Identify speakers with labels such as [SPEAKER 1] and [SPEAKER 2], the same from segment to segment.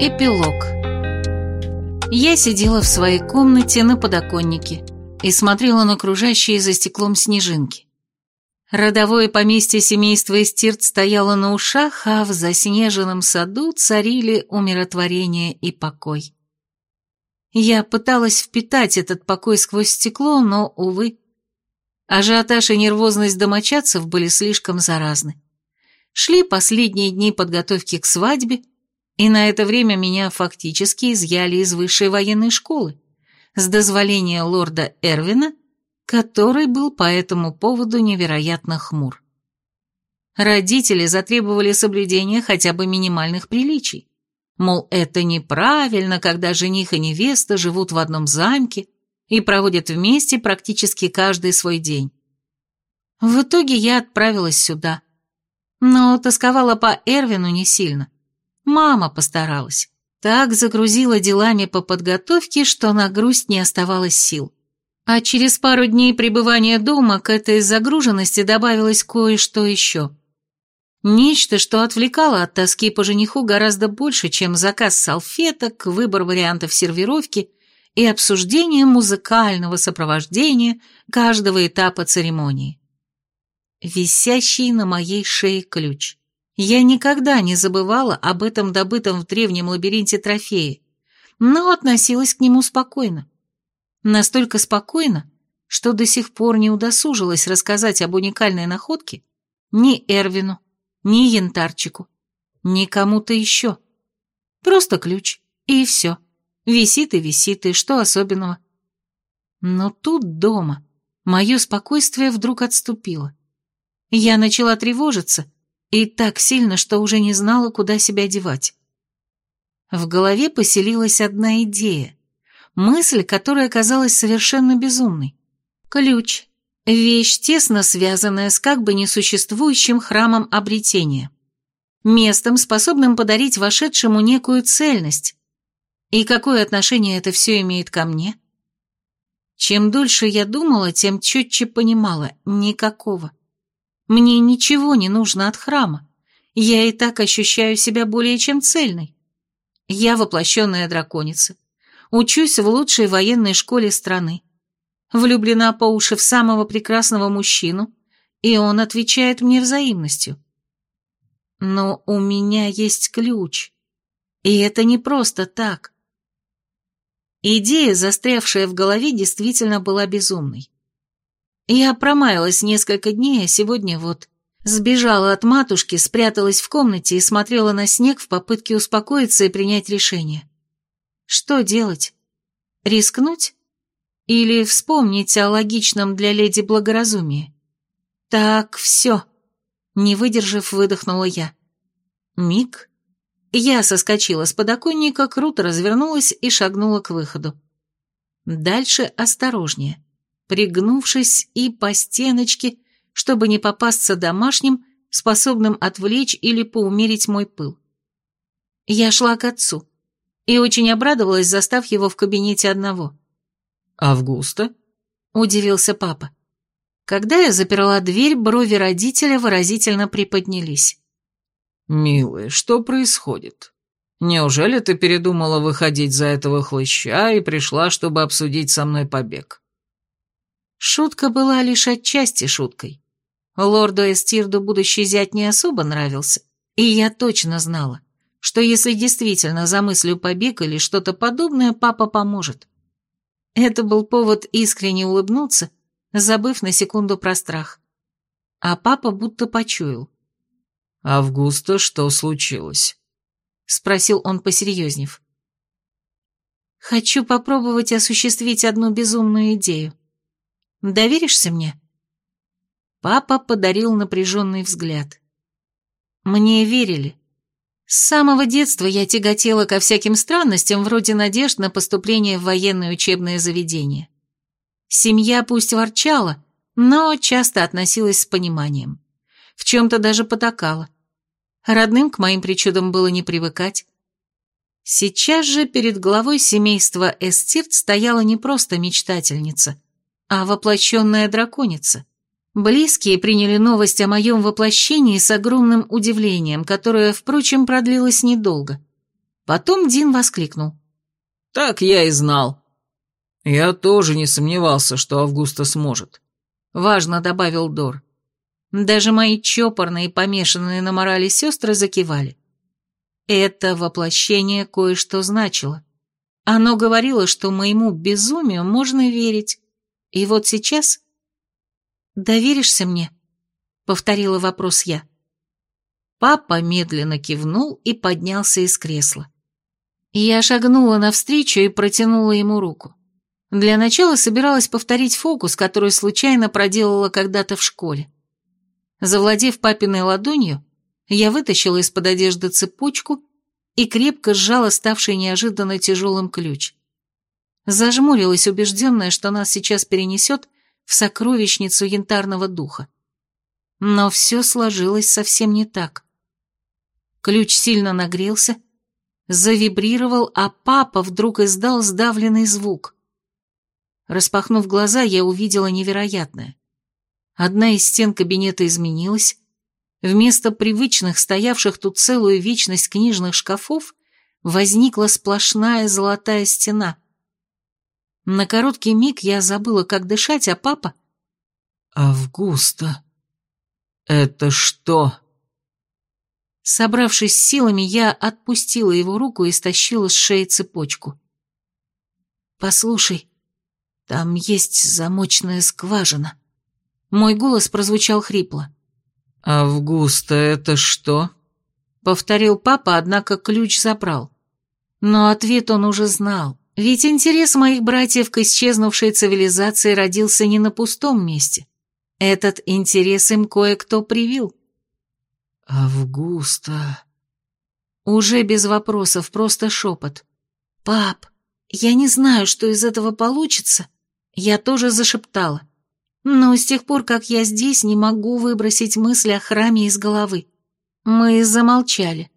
[SPEAKER 1] Эпилог Я сидела в своей комнате на подоконнике и смотрела на окружающие за стеклом снежинки. Родовое поместье семейства Эстирт стояло на ушах, а в заснеженном саду царили умиротворение и покой. Я пыталась впитать этот покой сквозь стекло, но, увы, ажиотаж и нервозность домочадцев были слишком заразны. Шли последние дни подготовки к свадьбе, и на это время меня фактически изъяли из высшей военной школы, с дозволения лорда Эрвина который был по этому поводу невероятно хмур. Родители затребовали соблюдения хотя бы минимальных приличий. Мол, это неправильно, когда жених и невеста живут в одном замке и проводят вместе практически каждый свой день. В итоге я отправилась сюда. Но тосковала по Эрвину не сильно. Мама постаралась. Так загрузила делами по подготовке, что на грусть не оставалось сил. А через пару дней пребывания дома к этой загруженности добавилось кое-что еще. Нечто, что отвлекало от тоски по жениху гораздо больше, чем заказ салфеток, выбор вариантов сервировки и обсуждение музыкального сопровождения каждого этапа церемонии. Висящий на моей шее ключ. Я никогда не забывала об этом добытом в древнем лабиринте трофее, но относилась к нему спокойно. Настолько спокойно, что до сих пор не удосужилась рассказать об уникальной находке ни Эрвину, ни Янтарчику, ни кому-то еще. Просто ключ, и все. Висит и висит, и что особенного? Но тут дома мое спокойствие вдруг отступило. Я начала тревожиться, и так сильно, что уже не знала, куда себя девать. В голове поселилась одна идея, Мысль, которая казалась совершенно безумной. Ключ. Вещь, тесно связанная с как бы несуществующим храмом обретения. Местом, способным подарить вошедшему некую цельность. И какое отношение это все имеет ко мне? Чем дольше я думала, тем четче понимала – никакого. Мне ничего не нужно от храма. Я и так ощущаю себя более чем цельной. Я воплощенная драконица учусь в лучшей военной школе страны. Влюблена по уши в самого прекрасного мужчину, и он отвечает мне взаимностью. Но у меня есть ключ, и это не просто так. Идея, застрявшая в голове, действительно была безумной. Я промаялась несколько дней, а сегодня вот сбежала от матушки, спряталась в комнате и смотрела на снег в попытке успокоиться и принять решение. Что делать? Рискнуть? Или вспомнить о логичном для леди благоразумии? Так, все. Не выдержав, выдохнула я. Миг. Я соскочила с подоконника, круто развернулась и шагнула к выходу. Дальше осторожнее, пригнувшись и по стеночке, чтобы не попасться домашним, способным отвлечь или поумерить мой пыл. Я шла к отцу и очень обрадовалась, застав его в кабинете одного.
[SPEAKER 2] «Августа?» – удивился папа.
[SPEAKER 1] Когда я заперла дверь, брови родителя выразительно приподнялись.
[SPEAKER 2] «Милый, что происходит? Неужели ты передумала выходить за этого хлыща и пришла, чтобы обсудить со мной побег?»
[SPEAKER 1] Шутка была лишь отчасти шуткой. Лорду Эстирду будущий зять не особо нравился, и я точно знала что если действительно замыслю побег или что-то подобное, папа поможет. Это был повод искренне улыбнуться, забыв на секунду про страх. А папа будто почуял.
[SPEAKER 2] «Августа, что случилось?»
[SPEAKER 1] — спросил он, посерьезнев. «Хочу попробовать осуществить одну безумную идею. Доверишься мне?» Папа подарил напряженный взгляд. Мне верили. С самого детства я тяготела ко всяким странностям, вроде надежд на поступление в военное учебное заведение. Семья пусть ворчала, но часто относилась с пониманием. В чем-то даже потакала. Родным к моим причудам было не привыкать. Сейчас же перед главой семейства Эстирт стояла не просто мечтательница, а воплощенная драконица. Близкие приняли новость о моем воплощении с огромным удивлением, которое, впрочем, продлилось недолго. Потом Дин воскликнул.
[SPEAKER 2] «Так я и знал». «Я тоже не сомневался, что Августа сможет», — важно добавил Дор.
[SPEAKER 1] Даже мои чопорные, помешанные на морали сестры закивали. Это воплощение кое-что значило. Оно говорило, что моему безумию можно верить. И вот сейчас... «Доверишься мне?» — повторила вопрос я. Папа медленно кивнул и поднялся из кресла. Я шагнула навстречу и протянула ему руку. Для начала собиралась повторить фокус, который случайно проделала когда-то в школе. Завладев папиной ладонью, я вытащила из-под одежды цепочку и крепко сжала ставший неожиданно тяжелым ключ. Зажмурилась, убежденная, что нас сейчас перенесет в сокровищницу янтарного духа. Но все сложилось совсем не так. Ключ сильно нагрелся, завибрировал, а папа вдруг издал сдавленный звук. Распахнув глаза, я увидела невероятное. Одна из стен кабинета изменилась. Вместо привычных, стоявших тут целую вечность книжных шкафов, возникла сплошная золотая стена. На короткий миг я забыла, как дышать, а папа...
[SPEAKER 2] «Августа, это что?»
[SPEAKER 1] Собравшись с силами, я отпустила его руку и стащила с шеи цепочку. «Послушай, там есть замочная скважина». Мой голос прозвучал хрипло.
[SPEAKER 2] «Августа, это что?»
[SPEAKER 1] Повторил папа, однако ключ забрал. Но ответ он уже знал, ведь интерес моих братьев к исчезнувшей цивилизации родился не на пустом месте. Этот интерес им кое-кто привил.
[SPEAKER 2] «Августа...»
[SPEAKER 1] Уже без вопросов, просто шепот. «Пап, я не знаю, что из этого получится». Я тоже зашептала. Но с тех пор, как я здесь, не могу выбросить мысли о храме из головы. Мы замолчали.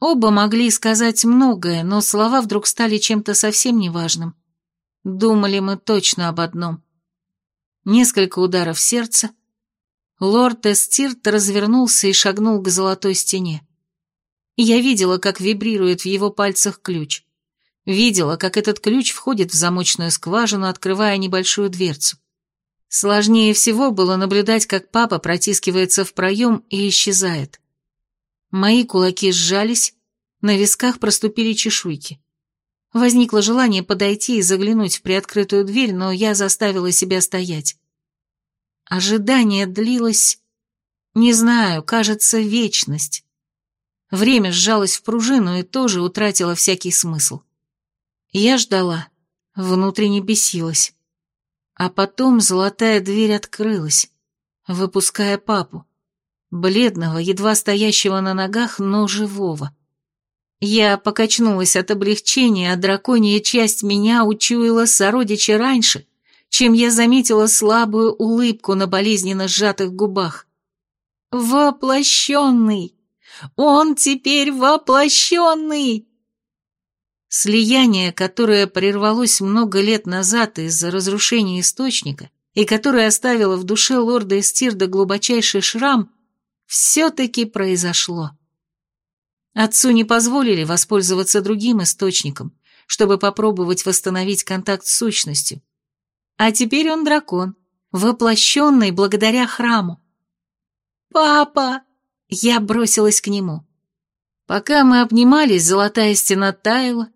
[SPEAKER 1] Оба могли сказать многое, но слова вдруг стали чем-то совсем неважным. Думали мы точно об одном. Несколько ударов сердца. Лорд Эстирт развернулся и шагнул к золотой стене. Я видела, как вибрирует в его пальцах ключ. Видела, как этот ключ входит в замочную скважину, открывая небольшую дверцу. Сложнее всего было наблюдать, как папа протискивается в проем и исчезает. Мои кулаки сжались, на висках проступили чешуйки. Возникло желание подойти и заглянуть в приоткрытую дверь, но я заставила себя стоять. Ожидание длилось, не знаю, кажется, вечность. Время сжалось в пружину и тоже утратило всякий смысл. Я ждала, внутренне бесилась. А потом золотая дверь открылась, выпуская папу, бледного, едва стоящего на ногах, но живого. Я покачнулась от облегчения, а драконья часть меня учуяла сородича раньше, чем я заметила слабую улыбку на болезненно сжатых губах. «Воплощенный! Он теперь воплощенный!» Слияние, которое прервалось много лет назад из-за разрушения источника и которое оставило в душе лорда Эстирда глубочайший шрам, все-таки произошло. Отцу не позволили воспользоваться другим источником, чтобы попробовать восстановить контакт с сущностью. А теперь он дракон, воплощенный благодаря храму. «Папа!» Я бросилась к нему. Пока мы обнимались, золотая стена таяла,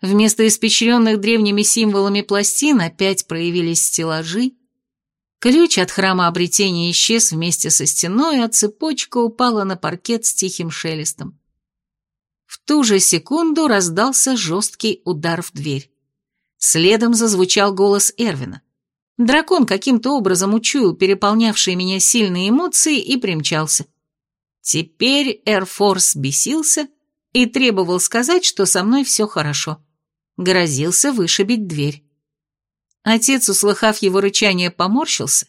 [SPEAKER 1] Вместо испечренных древними символами пластин опять проявились стеллажи. Ключ от храма обретения исчез вместе со стеной, а цепочка упала на паркет с тихим шелестом. В ту же секунду раздался жесткий удар в дверь. Следом зазвучал голос Эрвина. Дракон каким-то образом учуял переполнявшие меня сильные эмоции и примчался. Теперь Эрфорс бесился и требовал сказать, что со мной все хорошо грозился вышибить дверь. Отец, услыхав его рычание, поморщился,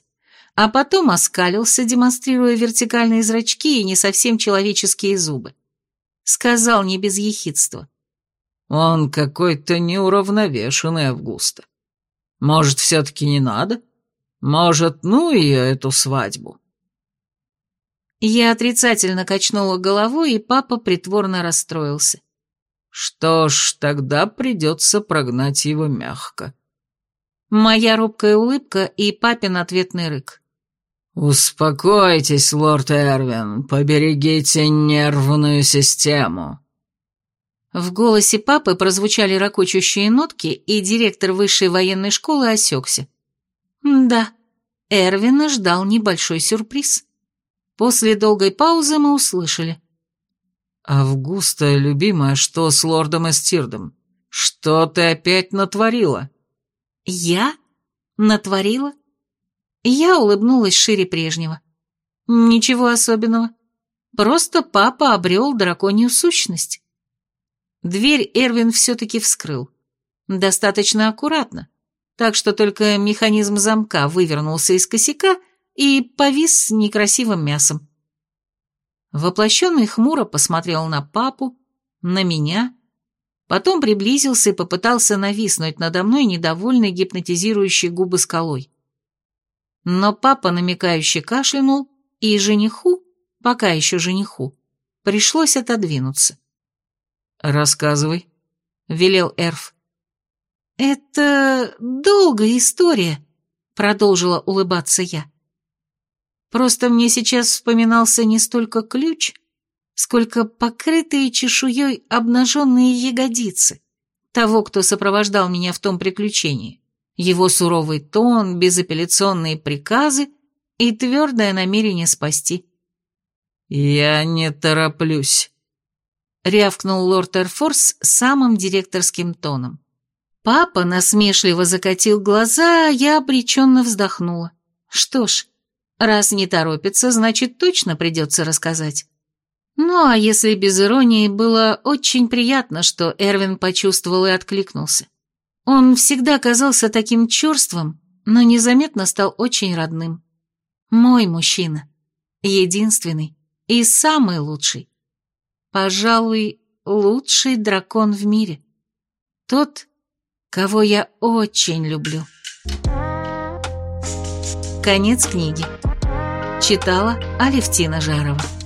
[SPEAKER 1] а потом оскалился, демонстрируя вертикальные зрачки и не совсем человеческие зубы. Сказал не без ехидства.
[SPEAKER 2] «Он какой-то неуравновешенный, Августа. Может, все-таки не надо? Может, ну и эту свадьбу?»
[SPEAKER 1] Я отрицательно качнула головой, и папа притворно расстроился.
[SPEAKER 2] Что ж, тогда придется прогнать его мягко.
[SPEAKER 1] Моя робкая улыбка и папин ответный рык.
[SPEAKER 2] «Успокойтесь, лорд Эрвин, поберегите нервную систему».
[SPEAKER 1] В голосе папы прозвучали ракочущие нотки, и директор высшей военной школы осекся. Да, Эрвина ждал небольшой сюрприз. После долгой паузы мы услышали.
[SPEAKER 2] «Августа, любимая, что с лордом Эстирдом? Что ты опять натворила?»
[SPEAKER 1] «Я? Натворила?» Я улыбнулась шире прежнего. «Ничего особенного. Просто папа обрел драконью сущность». Дверь Эрвин все-таки вскрыл. Достаточно аккуратно, так что только механизм замка вывернулся из косяка и повис с некрасивым мясом. Воплощенный хмуро посмотрел на папу, на меня, потом приблизился и попытался нависнуть надо мной недовольной гипнотизирующей губы скалой. Но папа намекающе кашлянул, и жениху, пока еще жениху, пришлось отодвинуться.
[SPEAKER 2] «Рассказывай», — велел Эрф.
[SPEAKER 1] «Это долгая история», — продолжила улыбаться я. «Просто мне сейчас вспоминался не столько ключ, сколько покрытые чешуей обнаженные ягодицы того, кто сопровождал меня в том приключении, его суровый тон, безапелляционные приказы и твердое намерение спасти».
[SPEAKER 2] «Я не тороплюсь», — рявкнул лорд Эрфорс самым директорским тоном.
[SPEAKER 1] Папа насмешливо закатил глаза, а я обреченно вздохнула. Что ж, раз не торопится, значит, точно придется рассказать. Ну, а если без иронии, было очень приятно, что Эрвин почувствовал и откликнулся. Он всегда казался таким черством, но незаметно стал очень родным. Мой мужчина. Единственный и самый лучший. Пожалуй, лучший дракон в мире. Тот, кого я очень люблю. Конец книги. Читала Алевтина Жарова.